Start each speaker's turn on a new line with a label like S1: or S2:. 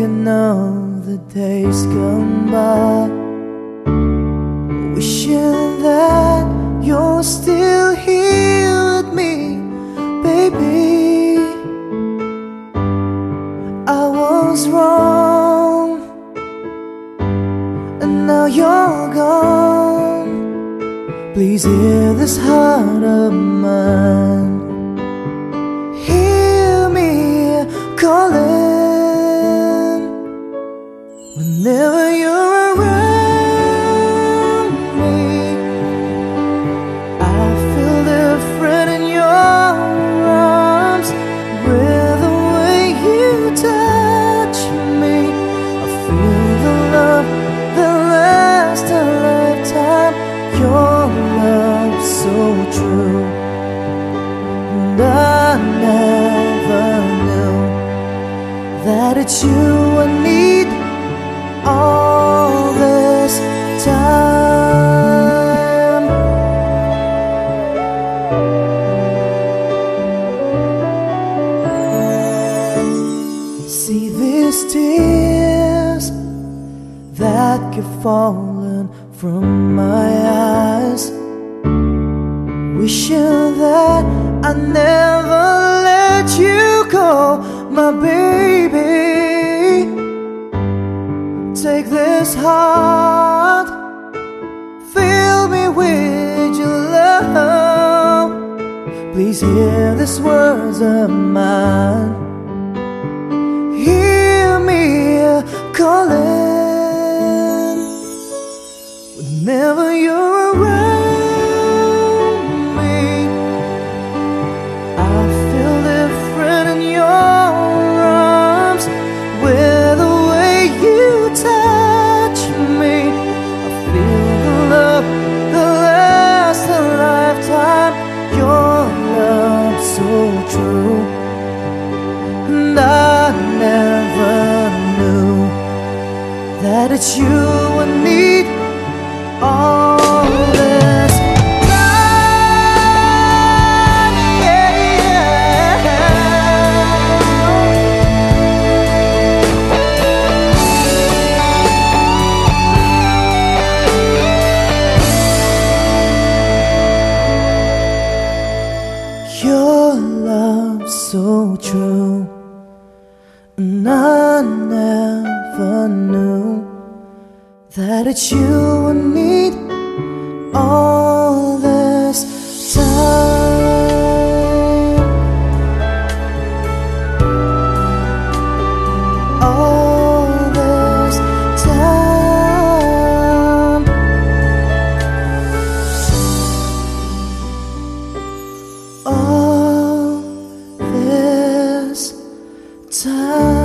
S1: know the days gone by. Wishing that you're still here with me, baby. I was wrong And now you're gone. Please hear this heart of mine that it's you I need all this time. See these tears that keep falling from my eyes. Wishing that I never let you go, my baby take this heart, fill me with your love. Please hear these words of mine. Hear me calling it's you I need. All this time, yeah. Your love so true, and I never knew that it's you I need all this time. All this time. All this time.